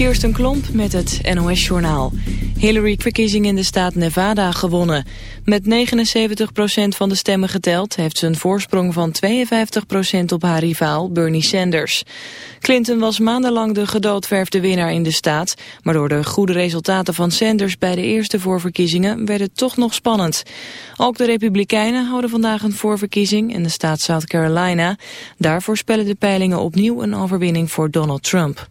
Kirsten Klomp met het NOS-journaal. Hillary-verkiezing in de staat Nevada gewonnen. Met 79% van de stemmen geteld heeft ze een voorsprong van 52% op haar rivaal Bernie Sanders. Clinton was maandenlang de gedoodverfde winnaar in de staat, maar door de goede resultaten van Sanders bij de eerste voorverkiezingen werd het toch nog spannend. Ook de Republikeinen houden vandaag een voorverkiezing in de staat South Carolina. Daar voorspellen de peilingen opnieuw een overwinning voor Donald Trump.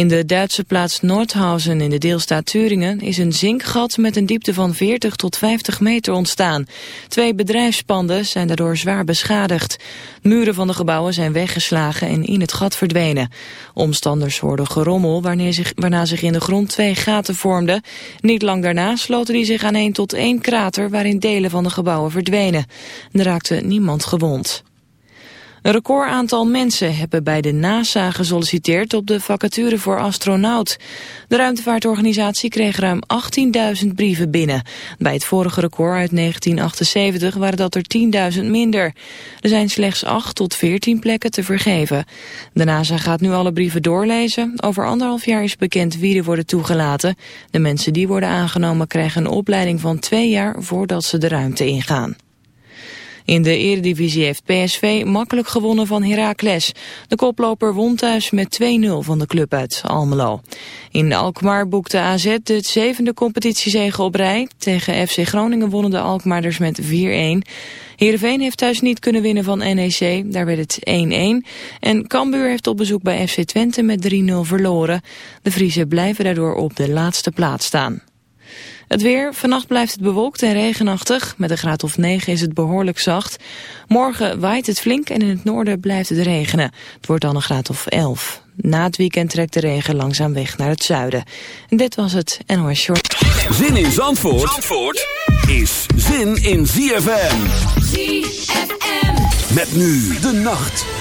In de Duitse plaats Nordhausen in de deelstaat Turingen is een zinkgat met een diepte van 40 tot 50 meter ontstaan. Twee bedrijfspanden zijn daardoor zwaar beschadigd. Muren van de gebouwen zijn weggeslagen en in het gat verdwenen. Omstanders hoorden gerommel zich, waarna zich in de grond twee gaten vormden. Niet lang daarna sloten die zich aan één tot één krater waarin delen van de gebouwen verdwenen. Er raakte niemand gewond. Een record aantal mensen hebben bij de NASA gesolliciteerd op de vacature voor astronaut. De ruimtevaartorganisatie kreeg ruim 18.000 brieven binnen. Bij het vorige record uit 1978 waren dat er 10.000 minder. Er zijn slechts 8 tot 14 plekken te vergeven. De NASA gaat nu alle brieven doorlezen. Over anderhalf jaar is bekend wie er worden toegelaten. De mensen die worden aangenomen krijgen een opleiding van twee jaar voordat ze de ruimte ingaan. In de eredivisie heeft PSV makkelijk gewonnen van Heracles. De koploper won thuis met 2-0 van de club uit Almelo. In Alkmaar boekte AZ de zevende competitiezege op rij. Tegen FC Groningen wonnen de Alkmaarders met 4-1. Heerenveen heeft thuis niet kunnen winnen van NEC, daar werd het 1-1. En Cambuur heeft op bezoek bij FC Twente met 3-0 verloren. De Friese blijven daardoor op de laatste plaats staan. Het weer, vannacht blijft het bewolkt en regenachtig. Met een graad of 9 is het behoorlijk zacht. Morgen waait het flink en in het noorden blijft het regenen. Het wordt dan een graad of 11. Na het weekend trekt de regen langzaam weg naar het zuiden. En dit was het NOS Short. Zin in Zandvoort, Zandvoort is zin in ZFM. ZFM. Met nu de nacht.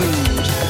Food.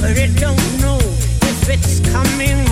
But it don't know if it's coming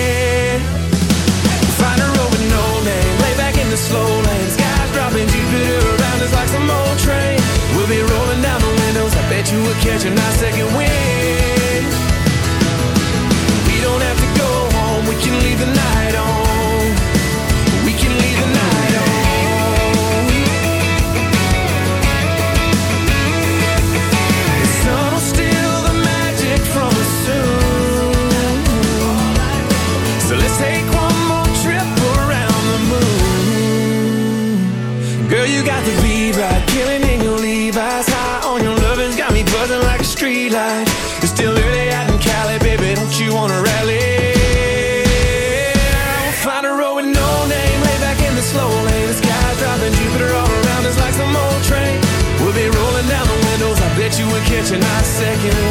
we're catching our second wind. We don't have to go home, we can leave the night. and I second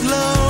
slow.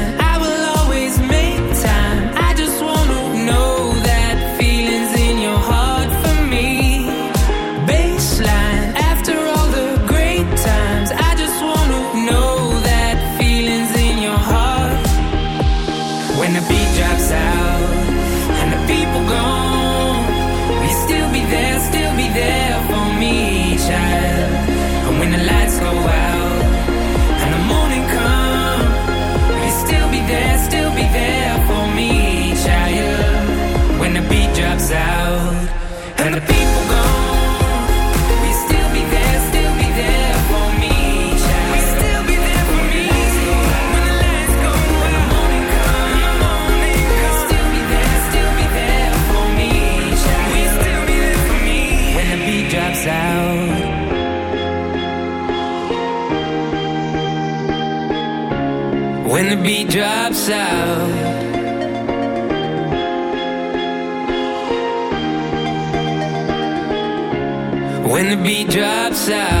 drops out.